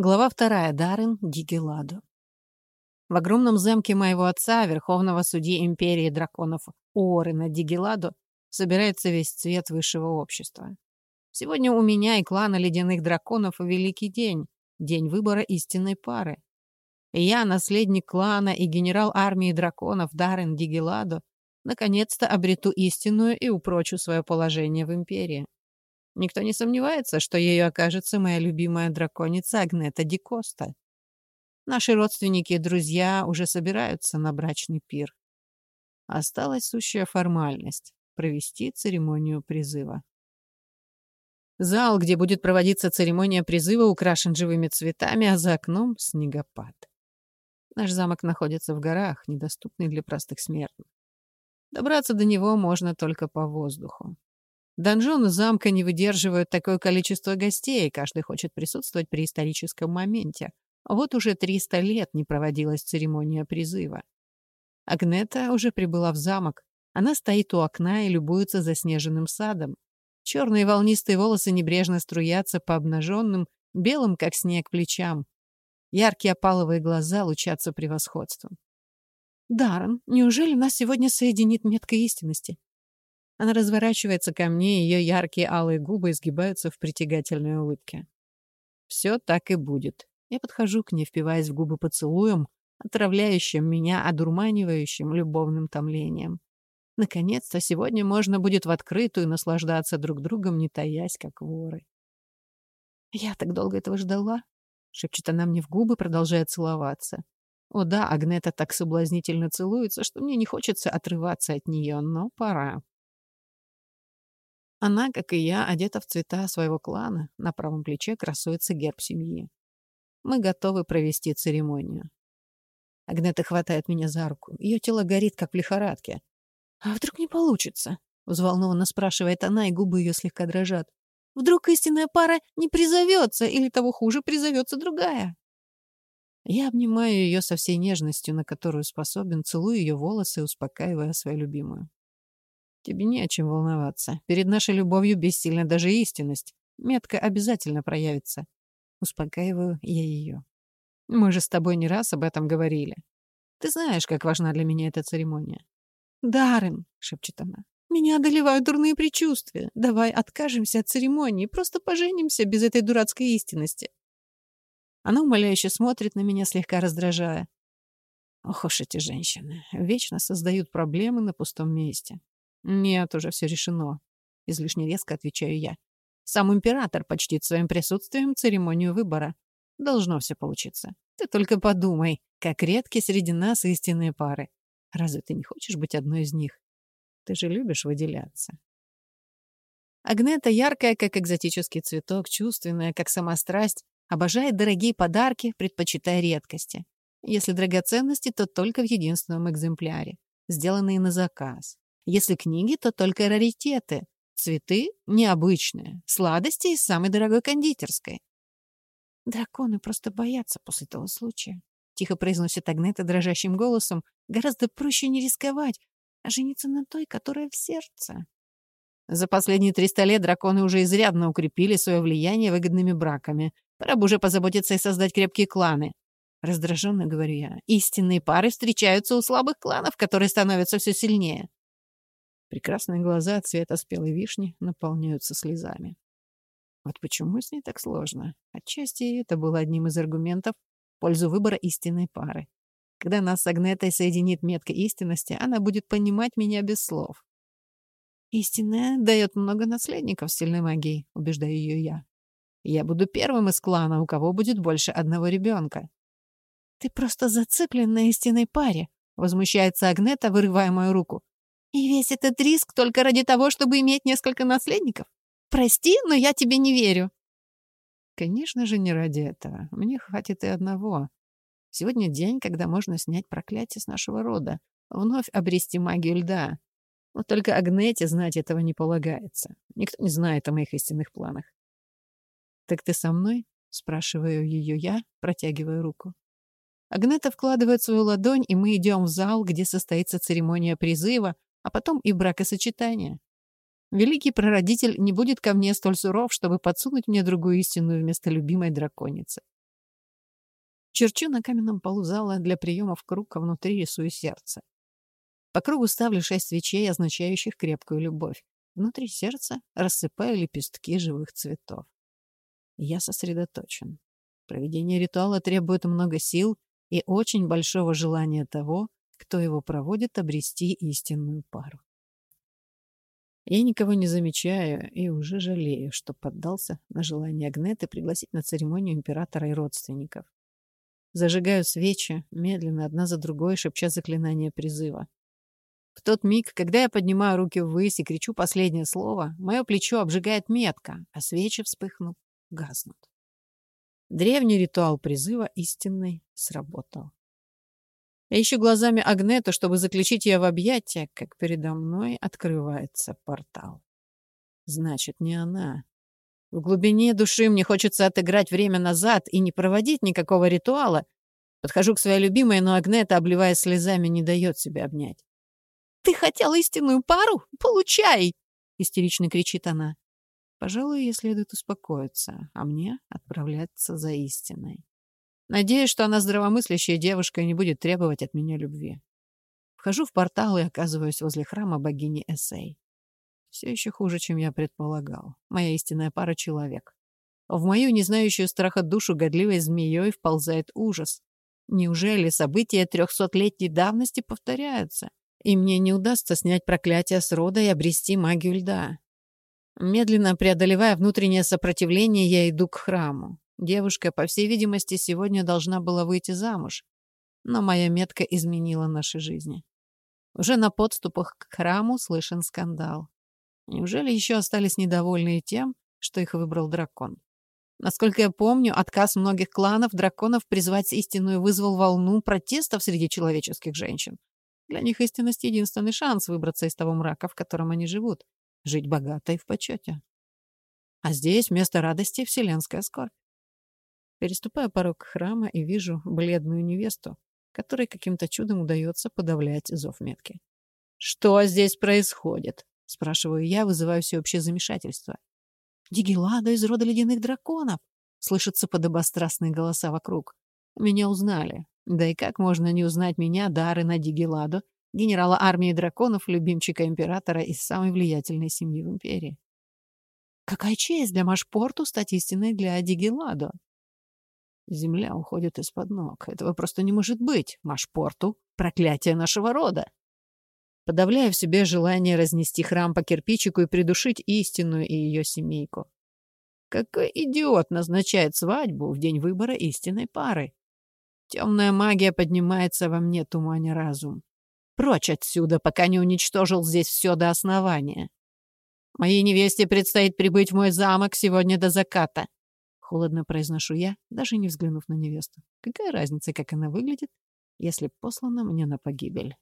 Глава вторая. Даррен Дигеладо. В огромном замке моего отца, верховного судьи империи драконов Уоррена Дигеладо, собирается весь цвет высшего общества. Сегодня у меня и клана ледяных драконов великий день, день выбора истинной пары. Я, наследник клана и генерал армии драконов Даррен Дигеладо, наконец-то обрету истинную и упрочу свое положение в империи. Никто не сомневается, что ею окажется моя любимая драконица Агнета Дикоста. Наши родственники и друзья уже собираются на брачный пир. Осталась сущая формальность — провести церемонию призыва. Зал, где будет проводиться церемония призыва, украшен живыми цветами, а за окном — снегопад. Наш замок находится в горах, недоступный для простых смертных. Добраться до него можно только по воздуху. Донжоны замка не выдерживают такое количество гостей, каждый хочет присутствовать при историческом моменте. Вот уже 300 лет не проводилась церемония призыва. Агнета уже прибыла в замок. Она стоит у окна и любуется заснеженным садом. Черные волнистые волосы небрежно струятся по обнаженным, белым, как снег, плечам. Яркие опаловые глаза лучатся превосходством. «Даррен, неужели нас сегодня соединит метка истинности?» Она разворачивается ко мне, ее яркие алые губы изгибаются в притягательной улыбке. Все так и будет. Я подхожу к ней, впиваясь в губы поцелуем, отравляющим меня одурманивающим любовным томлением. Наконец-то сегодня можно будет в открытую наслаждаться друг другом, не таясь, как воры. «Я так долго этого ждала», — шепчет она мне в губы, продолжая целоваться. О да, Агнета так соблазнительно целуется, что мне не хочется отрываться от нее, но пора. Она, как и я, одета в цвета своего клана. На правом плече красуется герб семьи. Мы готовы провести церемонию. Агнета хватает меня за руку. Ее тело горит, как в лихорадке. «А вдруг не получится?» — взволнованно спрашивает она, и губы ее слегка дрожат. «Вдруг истинная пара не призовется, или того хуже, призовется другая?» Я обнимаю ее со всей нежностью, на которую способен, целую ее волосы, успокаивая свою любимую. Тебе не о чем волноваться. Перед нашей любовью бессильна даже истинность. Метка обязательно проявится. Успокаиваю я ее. Мы же с тобой не раз об этом говорили. Ты знаешь, как важна для меня эта церемония. «Даррен», — шепчет она, — «меня одолевают дурные предчувствия. Давай откажемся от церемонии, просто поженимся без этой дурацкой истинности». Она умоляюще смотрит на меня, слегка раздражая. Ох уж эти женщины. Вечно создают проблемы на пустом месте. «Нет, уже все решено», — излишне резко отвечаю я. «Сам император почтит своим присутствием церемонию выбора. Должно все получиться. Ты только подумай, как редки среди нас истинные пары. Разве ты не хочешь быть одной из них? Ты же любишь выделяться». Агнета яркая, как экзотический цветок, чувственная, как сама страсть, обожает дорогие подарки, предпочитая редкости. Если драгоценности, то только в единственном экземпляре, сделанные на заказ. Если книги, то только раритеты. Цветы — необычные. Сладости из самой дорогой кондитерской. Драконы просто боятся после того случая. Тихо произносит Агнета дрожащим голосом. Гораздо проще не рисковать, а жениться на той, которая в сердце. За последние триста лет драконы уже изрядно укрепили свое влияние выгодными браками. Пора бы уже позаботиться и создать крепкие кланы. Раздраженно говорю я. Истинные пары встречаются у слабых кланов, которые становятся все сильнее. Прекрасные глаза цвета спелой вишни наполняются слезами. Вот почему с ней так сложно? Отчасти это было одним из аргументов в пользу выбора истинной пары. Когда нас с Агнетой соединит метка истинности, она будет понимать меня без слов. «Истинная дает много наследников сильной магией», — убеждаю ее я. «Я буду первым из клана, у кого будет больше одного ребенка». «Ты просто зациклен на истинной паре», — возмущается Агнета, вырывая мою руку. И весь этот риск только ради того, чтобы иметь несколько наследников? Прости, но я тебе не верю. Конечно же, не ради этого. Мне хватит и одного. Сегодня день, когда можно снять проклятие с нашего рода, вновь обрести магию льда. Но только Агнете знать этого не полагается. Никто не знает о моих истинных планах. «Так ты со мной?» — спрашиваю ее я, протягивая руку. Агнета вкладывает свою ладонь, и мы идем в зал, где состоится церемония призыва, а потом и бракосочетание. Великий прародитель не будет ко мне столь суров, чтобы подсунуть мне другую истину вместо любимой драконицы. Черчу на каменном полу зала для приемов круг, а внутри рисую сердце. По кругу ставлю шесть свечей, означающих крепкую любовь. Внутри сердца рассыпаю лепестки живых цветов. Я сосредоточен. Проведение ритуала требует много сил и очень большого желания того, кто его проводит, обрести истинную пару. Я никого не замечаю и уже жалею, что поддался на желание Агнеты пригласить на церемонию императора и родственников. Зажигаю свечи, медленно, одна за другой, шепча заклинание призыва. В тот миг, когда я поднимаю руки ввысь и кричу последнее слово, мое плечо обжигает метка, а свечи, вспыхнув, гаснут. Древний ритуал призыва истинный сработал. Я ищу глазами Агнету, чтобы заключить ее в объятия, как передо мной открывается портал. Значит, не она. В глубине души мне хочется отыграть время назад и не проводить никакого ритуала. Подхожу к своей любимой, но Агнета, обливая слезами, не дает себя обнять. «Ты хотел истинную пару? Получай!» — истерично кричит она. Пожалуй, ей следует успокоиться, а мне отправляться за истиной. Надеюсь, что она здравомыслящая девушка и не будет требовать от меня любви. Вхожу в портал и оказываюсь возле храма богини Эссей. Все еще хуже, чем я предполагал. Моя истинная пара — человек. В мою не знающую страха душу годливой змеей вползает ужас. Неужели события трехсотлетней давности повторяются? И мне не удастся снять проклятие с рода и обрести магию льда. Медленно преодолевая внутреннее сопротивление, я иду к храму. Девушка, по всей видимости, сегодня должна была выйти замуж. Но моя метка изменила наши жизни. Уже на подступах к храму слышен скандал. Неужели еще остались недовольные тем, что их выбрал дракон? Насколько я помню, отказ многих кланов драконов призвать истинную вызвал волну протестов среди человеческих женщин. Для них истинность — единственный шанс выбраться из того мрака, в котором они живут. Жить богато и в почете. А здесь вместо радости — вселенская скорбь. Переступаю порог храма и вижу бледную невесту, которой каким-то чудом удается подавлять зов метки. «Что здесь происходит?» — спрашиваю я, вызываю всеобщее замешательство. «Дигелада из рода ледяных драконов!» — слышатся подобострастные голоса вокруг. Меня узнали. Да и как можно не узнать меня, Дары на Дигеладу, генерала армии драконов, любимчика императора из самой влиятельной семьи в империи? Какая честь для Машпорту стать истиной для Дигеладо! Земля уходит из-под ног. Этого просто не может быть. Машпорту — проклятие нашего рода. Подавляя в себе желание разнести храм по кирпичику и придушить истинную и ее семейку. Какой идиот назначает свадьбу в день выбора истинной пары? Темная магия поднимается во мне, туманя разум. Прочь отсюда, пока не уничтожил здесь все до основания. Моей невесте предстоит прибыть в мой замок сегодня до заката. Холодно произношу я, даже не взглянув на невесту. Какая разница, как она выглядит, если послана мне на погибель?